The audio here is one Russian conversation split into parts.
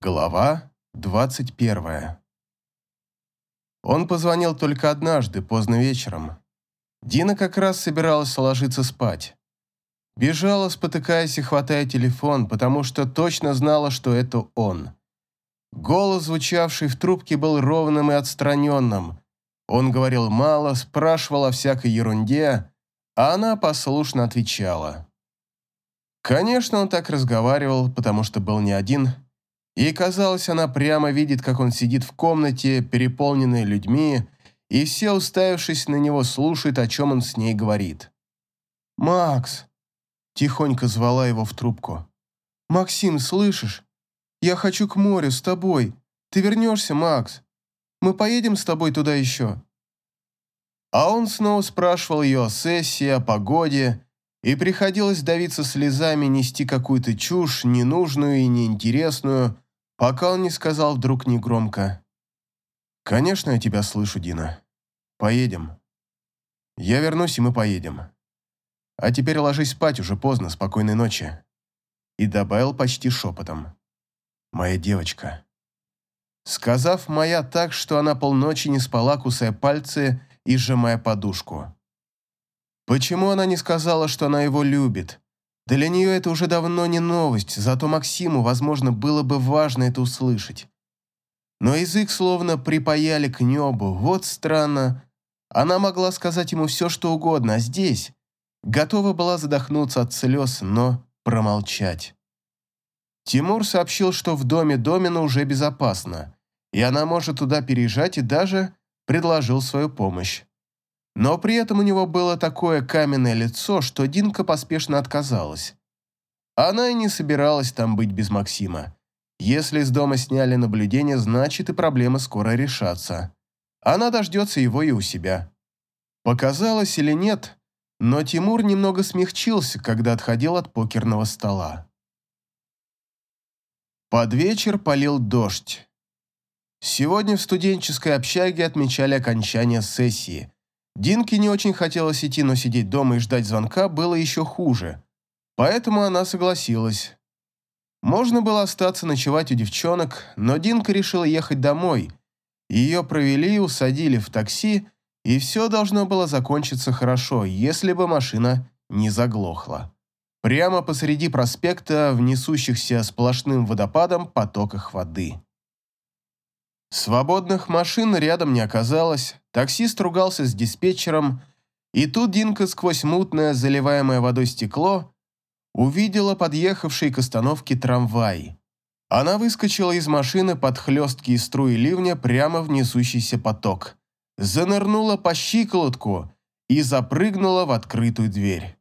Глава 21. Он позвонил только однажды, поздно вечером. Дина как раз собиралась ложиться спать. Бежала, спотыкаясь и хватая телефон, потому что точно знала, что это он. Голос, звучавший в трубке, был ровным и отстраненным. Он говорил мало, спрашивал о всякой ерунде, а она послушно отвечала. Конечно, он так разговаривал, потому что был не один – и, казалось, она прямо видит, как он сидит в комнате, переполненной людьми, и все, уставившись на него, слушают, о чем он с ней говорит. «Макс!» – тихонько звала его в трубку. «Максим, слышишь? Я хочу к морю с тобой. Ты вернешься, Макс? Мы поедем с тобой туда еще?» А он снова спрашивал ее о сессии, о погоде, и приходилось давиться слезами, нести какую-то чушь, ненужную и неинтересную, пока он не сказал вдруг негромко. «Конечно, я тебя слышу, Дина. Поедем. Я вернусь, и мы поедем. А теперь ложись спать, уже поздно, спокойной ночи». И добавил почти шепотом. «Моя девочка». Сказав «моя» так, что она полночи не спала, кусая пальцы и сжимая подушку. Почему она не сказала, что она его любит? Для нее это уже давно не новость, зато Максиму, возможно, было бы важно это услышать. Но язык словно припаяли к небу. Вот странно. Она могла сказать ему все, что угодно, а здесь готова была задохнуться от слез, но промолчать. Тимур сообщил, что в доме Домина уже безопасно, и она может туда переезжать и даже предложил свою помощь. Но при этом у него было такое каменное лицо, что Динка поспешно отказалась. Она и не собиралась там быть без Максима. Если из дома сняли наблюдение, значит и проблемы скоро решатся. Она дождется его и у себя. Показалось или нет, но Тимур немного смягчился, когда отходил от покерного стола. Под вечер полил дождь. Сегодня в студенческой общаге отмечали окончание сессии – Динке не очень хотелось идти, но сидеть дома и ждать звонка было еще хуже. Поэтому она согласилась. Можно было остаться ночевать у девчонок, но Динка решила ехать домой. Ее провели, усадили в такси, и все должно было закончиться хорошо, если бы машина не заглохла. Прямо посреди проспекта, в несущихся сплошным водопадом потоках воды. Свободных машин рядом не оказалось, таксист ругался с диспетчером, и тут Динка сквозь мутное, заливаемое водой стекло, увидела подъехавший к остановке трамвай. Она выскочила из машины под хлесткие струи ливня прямо в несущийся поток, занырнула по щиколотку и запрыгнула в открытую дверь.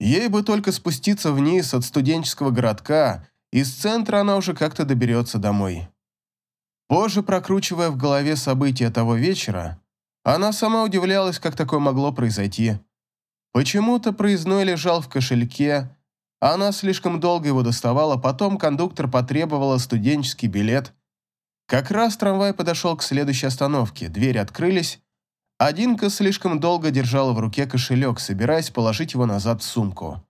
Ей бы только спуститься вниз от студенческого городка, из центра она уже как-то доберется домой. Позже, прокручивая в голове события того вечера, она сама удивлялась, как такое могло произойти. Почему-то проездной лежал в кошельке, а она слишком долго его доставала, потом кондуктор потребовала студенческий билет. Как раз трамвай подошел к следующей остановке, двери открылись, а слишком долго держала в руке кошелек, собираясь положить его назад в сумку.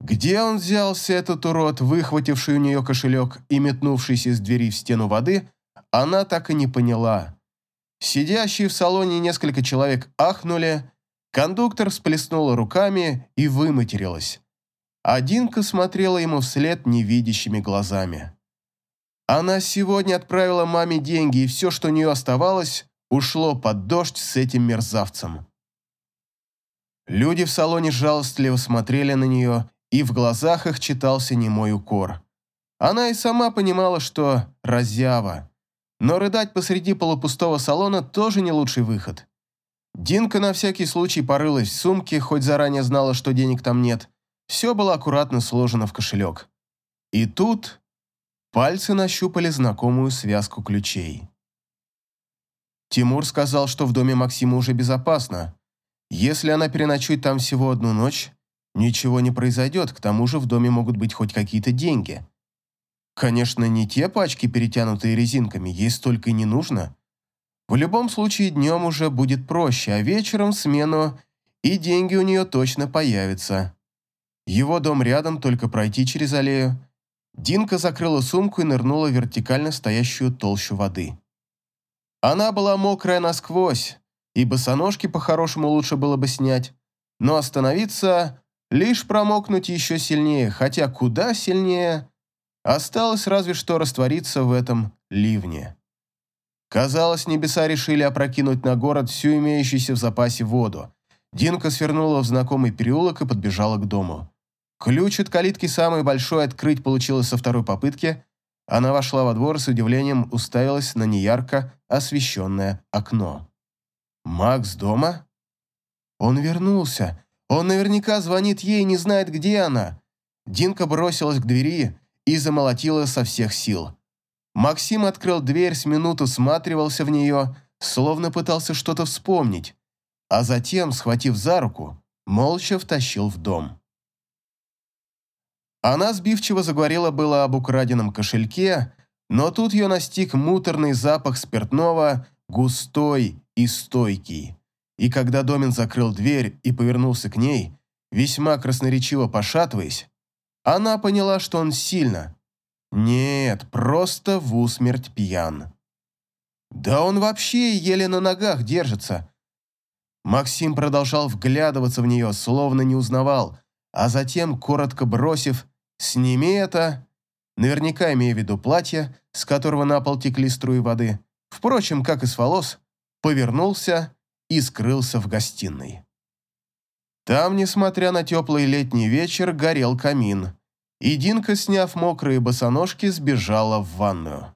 Где он взялся, этот урод, выхвативший у нее кошелек и метнувшийся из двери в стену воды, она так и не поняла. Сидящие в салоне несколько человек ахнули, кондуктор всплеснула руками и выматерилась. А смотрела ему вслед невидящими глазами. Она сегодня отправила маме деньги, и все, что у нее оставалось, ушло под дождь с этим мерзавцем. Люди в салоне жалостливо смотрели на нее, и в глазах их читался немой укор. Она и сама понимала, что разява. Но рыдать посреди полупустого салона тоже не лучший выход. Динка на всякий случай порылась в сумке, хоть заранее знала, что денег там нет. Все было аккуратно сложено в кошелек. И тут пальцы нащупали знакомую связку ключей. Тимур сказал, что в доме Максима уже безопасно. Если она переночует там всего одну ночь, ничего не произойдет, к тому же в доме могут быть хоть какие-то деньги. Конечно, не те пачки, перетянутые резинками, ей столько и не нужно. В любом случае, днем уже будет проще, а вечером смену, и деньги у нее точно появятся. Его дом рядом, только пройти через аллею. Динка закрыла сумку и нырнула в вертикально стоящую толщу воды. Она была мокрая насквозь, и босоножки по-хорошему лучше было бы снять, но остановиться, лишь промокнуть еще сильнее, хотя куда сильнее, осталось разве что раствориться в этом ливне. Казалось, небеса решили опрокинуть на город всю имеющуюся в запасе воду. Динка свернула в знакомый переулок и подбежала к дому. Ключ от калитки самый большой открыть получилось со второй попытки. Она вошла во двор с удивлением уставилась на неярко освещенное окно. «Макс дома?» «Он вернулся. Он наверняка звонит ей и не знает, где она». Динка бросилась к двери и замолотила со всех сил. Максим открыл дверь, с минуту всматривался в нее, словно пытался что-то вспомнить, а затем, схватив за руку, молча втащил в дом. Она сбивчиво заговорила было об украденном кошельке, но тут ее настиг муторный запах спиртного, густой и стойкий. И когда Домин закрыл дверь и повернулся к ней, весьма красноречиво пошатываясь, она поняла, что он сильно. Нет, просто в усмерть пьян. Да он вообще еле на ногах держится. Максим продолжал вглядываться в нее, словно не узнавал, а затем, коротко бросив «Сними это», наверняка имея в виду платье, с которого на пол текли струи воды, впрочем, как и с волос, повернулся и скрылся в гостиной. Там, несмотря на теплый летний вечер, горел камин, и Динка, сняв мокрые босоножки, сбежала в ванную.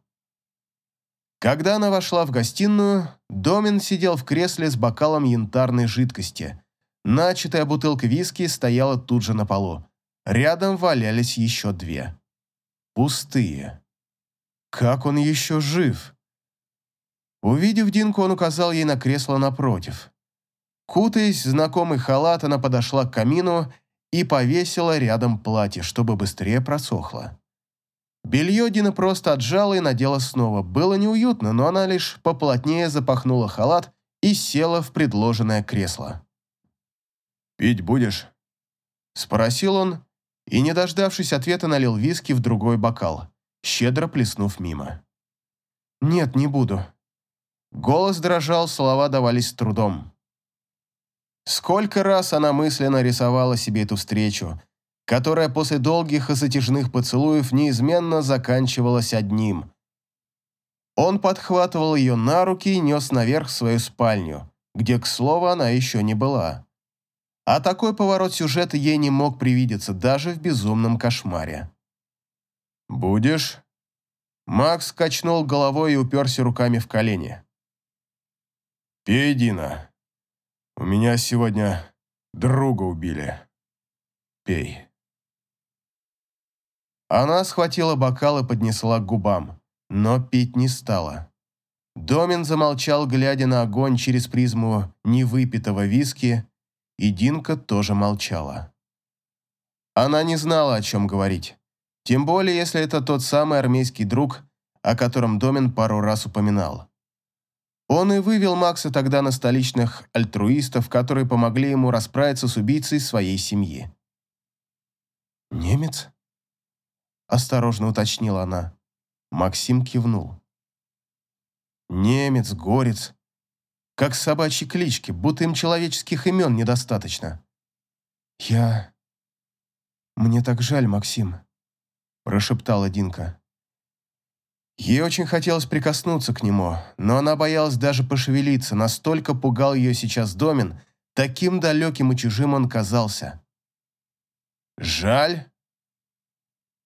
Когда она вошла в гостиную, Домин сидел в кресле с бокалом янтарной жидкости. Начатая бутылка виски стояла тут же на полу. Рядом валялись еще две. Пустые. Как он еще жив? Увидев Динку, он указал ей на кресло напротив. Кутаясь в знакомый халат, она подошла к камину и повесила рядом платье, чтобы быстрее просохло. Белье Дина просто отжала и надела снова. Было неуютно, но она лишь поплотнее запахнула халат и села в предложенное кресло. «Пить будешь?» Спросил он и, не дождавшись ответа, налил виски в другой бокал, щедро плеснув мимо. «Нет, не буду», Голос дрожал, слова давались с трудом. Сколько раз она мысленно рисовала себе эту встречу, которая после долгих и затяжных поцелуев неизменно заканчивалась одним. Он подхватывал ее на руки и нес наверх в свою спальню, где, к слову, она еще не была. А такой поворот сюжета ей не мог привидеться даже в безумном кошмаре. «Будешь?» Макс качнул головой и уперся руками в колени. «Пей, Дина. У меня сегодня друга убили. Пей». Она схватила бокал и поднесла к губам, но пить не стала. Домин замолчал, глядя на огонь через призму невыпитого виски, и Динка тоже молчала. Она не знала, о чем говорить, тем более, если это тот самый армейский друг, о котором Домин пару раз упоминал. Он и вывел Макса тогда на столичных альтруистов, которые помогли ему расправиться с убийцей своей семьи. «Немец?» – осторожно уточнила она. Максим кивнул. «Немец, горец. Как собачьи клички, будто им человеческих имен недостаточно». «Я... Мне так жаль, Максим», – прошептала Динка. Ей очень хотелось прикоснуться к нему, но она боялась даже пошевелиться, настолько пугал ее сейчас Домин, таким далеким и чужим он казался. «Жаль?»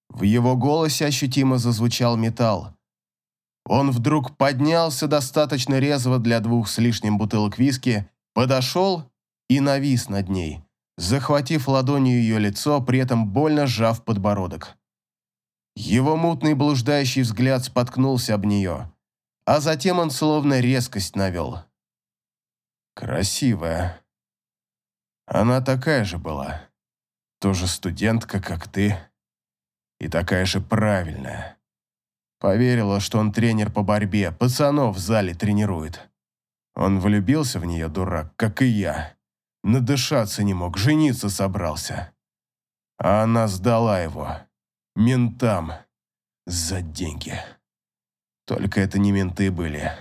В его голосе ощутимо зазвучал металл. Он вдруг поднялся достаточно резво для двух с лишним бутылок виски, подошел и навис над ней, захватив ладонью ее лицо, при этом больно сжав подбородок. Его мутный блуждающий взгляд споткнулся об нее, а затем он словно резкость навел. Красивая. Она такая же была. Тоже студентка, как ты. И такая же правильная. Поверила, что он тренер по борьбе, пацанов в зале тренирует. Он влюбился в нее, дурак, как и я. Надышаться не мог, жениться собрался. А она сдала его ментам. За деньги. Только это не менты были.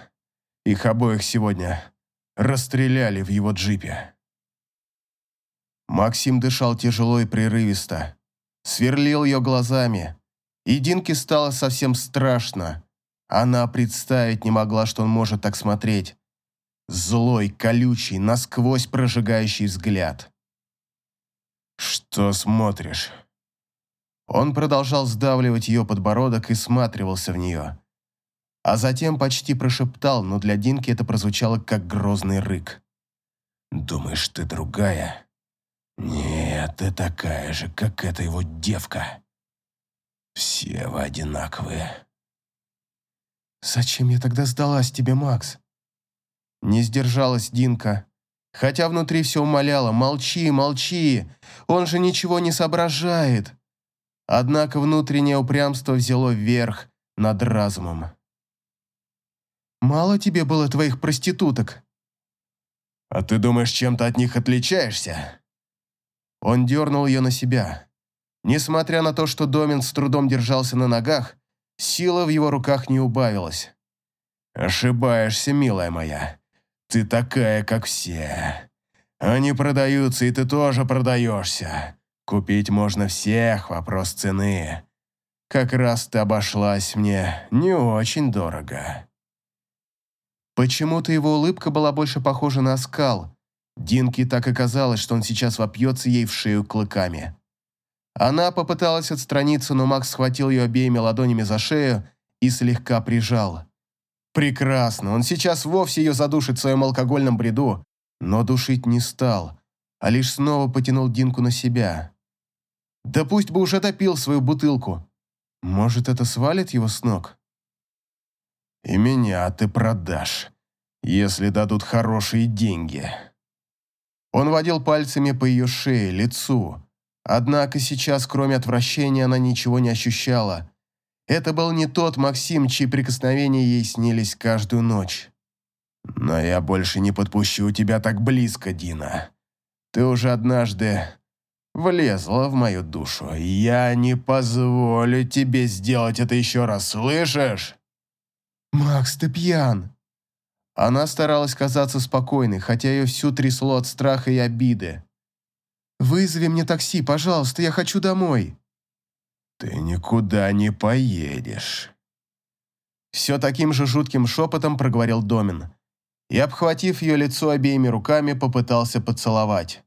Их обоих сегодня расстреляли в его джипе. Максим дышал тяжело и прерывисто, сверлил ее глазами. И Динке стало совсем страшно. Она представить не могла, что он может так смотреть. Злой, колючий, насквозь прожигающий взгляд. «Что смотришь?» Он продолжал сдавливать ее подбородок и сматривался в нее. А затем почти прошептал, но для Динки это прозвучало как грозный рык. «Думаешь, ты другая?» «Нет, ты такая же, как эта его девка. Все вы одинаковые». «Зачем я тогда сдалась тебе, Макс?» Не сдержалась Динка, хотя внутри все умоляло «молчи, молчи, он же ничего не соображает». Однако внутреннее упрямство взяло верх над разумом. «Мало тебе было твоих проституток?» «А ты думаешь, чем-то от них отличаешься?» Он дернул ее на себя. Несмотря на то, что Домин с трудом держался на ногах, сила в его руках не убавилась. «Ошибаешься, милая моя. Ты такая, как все. Они продаются, и ты тоже продаешься. Купить можно всех, вопрос цены. Как раз ты обошлась мне не очень дорого». Почему-то его улыбка была больше похожа на оскал, Динке так и казалось, что он сейчас вопьется ей в шею клыками. Она попыталась отстраниться, но Макс схватил ее обеими ладонями за шею и слегка прижал. Прекрасно, он сейчас вовсе ее задушит в своем алкогольном бреду, но душить не стал, а лишь снова потянул Динку на себя. Да пусть бы уже допил свою бутылку. Может, это свалит его с ног? «И меня ты продашь, если дадут хорошие деньги», он водил пальцами по ее шее, лицу. Однако сейчас, кроме отвращения, она ничего не ощущала. Это был не тот Максим, чьи прикосновения ей снились каждую ночь. «Но я больше не подпущу тебя так близко, Дина. Ты уже однажды влезла в мою душу. Я не позволю тебе сделать это еще раз, слышишь?» «Макс, ты пьян!» Она старалась казаться спокойной, хотя ее всю трясло от страха и обиды. «Вызови мне такси, пожалуйста, я хочу домой». «Ты никуда не поедешь». Все таким же жутким шепотом проговорил Домин и, обхватив ее лицо обеими руками, попытался поцеловать.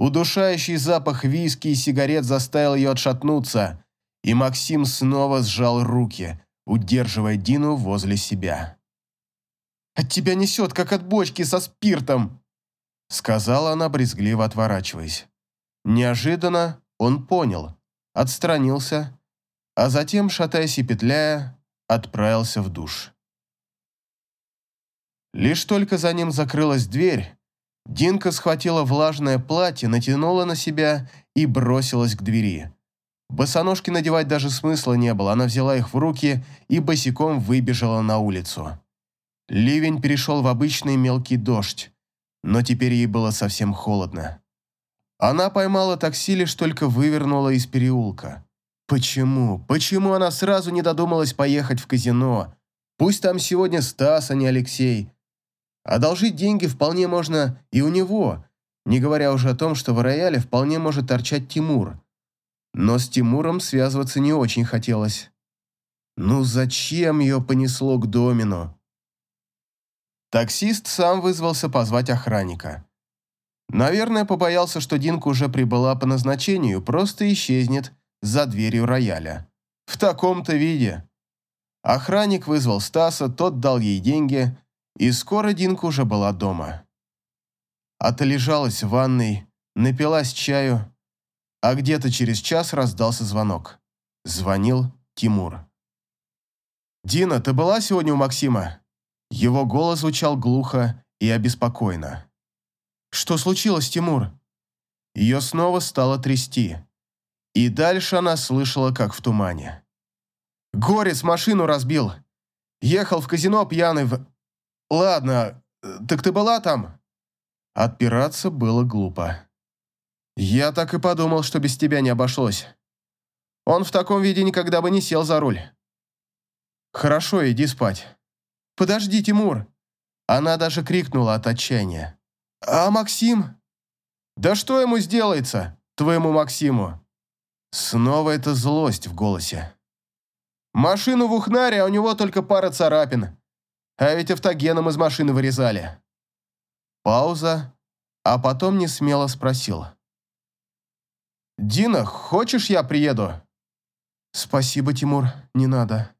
Удушающий запах виски и сигарет заставил ее отшатнуться, и Максим снова сжал руки, удерживая Дину возле себя. От тебя несет, как от бочки со спиртом!» Сказала она, брезгливо отворачиваясь. Неожиданно он понял, отстранился, а затем, шатаясь и петляя, отправился в душ. Лишь только за ним закрылась дверь, Динка схватила влажное платье, натянула на себя и бросилась к двери. Босоножки надевать даже смысла не было, она взяла их в руки и босиком выбежала на улицу. Ливень перешел в обычный мелкий дождь, но теперь ей было совсем холодно. Она поймала такси, лишь только вывернула из переулка. Почему? Почему она сразу не додумалась поехать в казино? Пусть там сегодня Стас, а не Алексей. Одолжить деньги вполне можно и у него, не говоря уже о том, что в рояле вполне может торчать Тимур. Но с Тимуром связываться не очень хотелось. Ну зачем ее понесло к Домину? Таксист сам вызвался позвать охранника. Наверное, побоялся, что Динка уже прибыла по назначению, просто исчезнет за дверью рояля. В таком-то виде. Охранник вызвал Стаса, тот дал ей деньги, и скоро Динка уже была дома. Отлежалась в ванной, напилась чаю, а где-то через час раздался звонок. Звонил Тимур. «Дина, ты была сегодня у Максима?» Его голос звучал глухо и обеспокоенно. «Что случилось, Тимур?» Ее снова стало трясти. И дальше она слышала, как в тумане. «Горец машину разбил. Ехал в казино пьяный в... Ладно, так ты была там?» Отпираться было глупо. «Я так и подумал, что без тебя не обошлось. Он в таком виде никогда бы не сел за руль. Хорошо, иди спать. Подожди, Тимур. Она даже крикнула от отчаяния. А Максим? Да что ему сделается, твоему Максиму? Снова эта злость в голосе. Машину в Ухнаре, а у него только пара царапин. А ведь автогеном из машины вырезали. Пауза, а потом не смело спросил. «Дина, хочешь я приеду?» «Спасибо, Тимур, не надо».